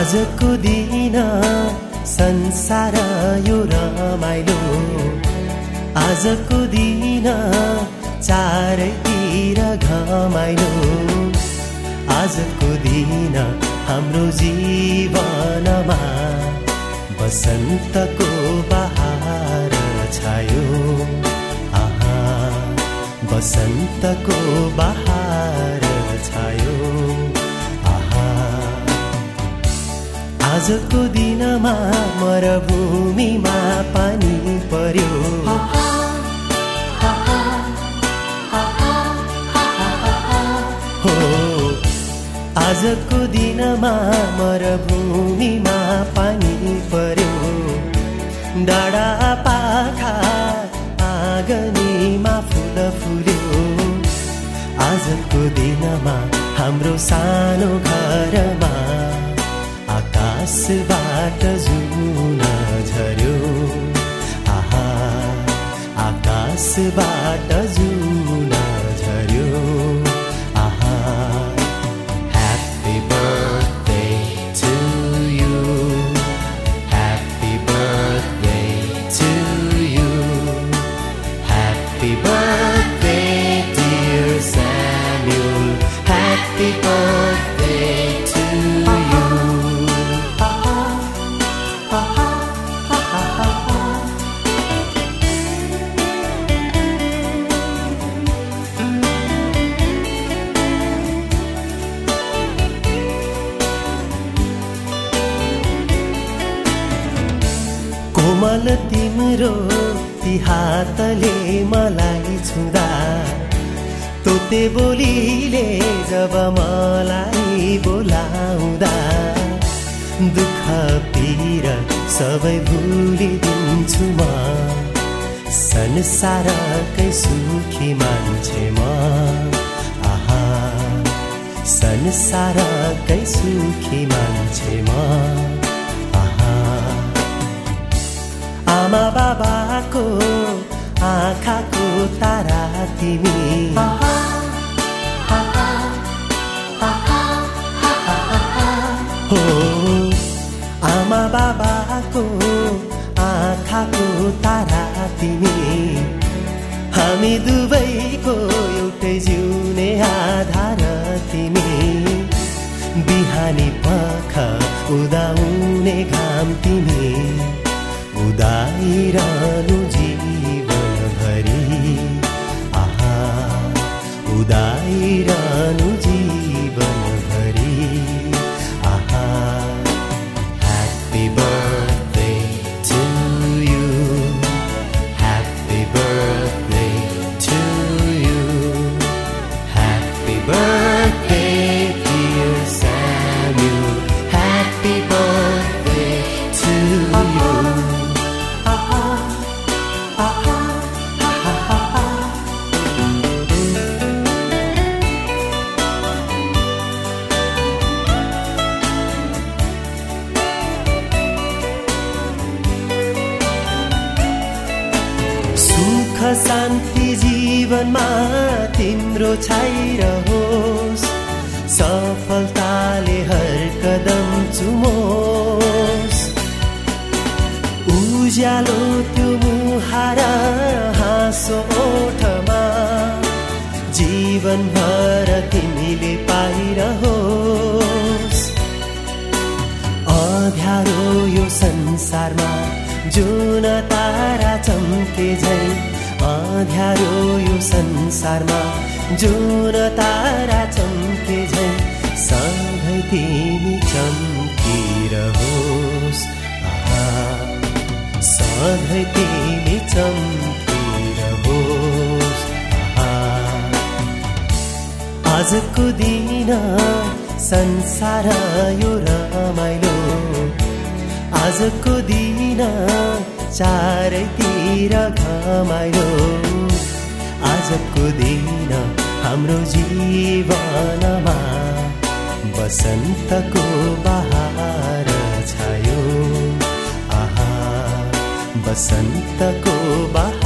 आजको दिन संसार यो रमाइलो आजको दिन चारैतिर घमाइलो। आजको दिन हाम्रो जीवनमा बसन्तको बहार छायो। आहा बसन्तको बहार आजको दिनमा मरभूमिमा पानी पर्यो। हो आजको दिनमा मरभूमिमा पानी पर्यो। डाँडा पाखा आँगनीमा फुल फुल्यो। आजको दिनमा हाम्रो सानो घरमा आकाशबाट जुन झर्यो आहा आकाशबाट जुन झर्यो आहा Happy birthday to you Happy birthday to you Happy birthday dear Samuel Happy birthday Komal तिम्रो ती हातले मलाई छुँदा तोते बोलीले जब मलाई बोलाउँदा दुःख पीर सबै भुलिदिन्छु म। संसारकै सुखी मान्छे म। आहा संसारकै सुखी मान्छे म। आमा बाबाको आँखाको तारा तिमी हो आमा बाबाको आँखाको तारा तिमी हामी दुवैको एउटै जिउने आधार तिमी बिहानी पख उदाउने घाम तिमी उदाइरहनु जीवनभरि आहा उदाइरहनु जीवनभरि शान्ति जीवनमा तिम्रो छाइरहोस् सफलताले हर कदम चुमोस्। उज्यालो त्यो मुहार हाँसो ओठमा। जीवनभर तिमीले पाइरहोस्। अध्यारो यो संसारमा जुन तारा चम्के झै अध्यारो यो संसारमा जुन तारा चम्के झै सधैँ तिमी चम्किरहोस् सधैँ तिमी चम्किरहोस् आजको दिन संसार यो रमाइलो। आजको दिन चारैतिर घमाइलो। आजको दिन हाम्रो जीवनमा बसन्तको बहार छायो। आहा बसन्तको बहार।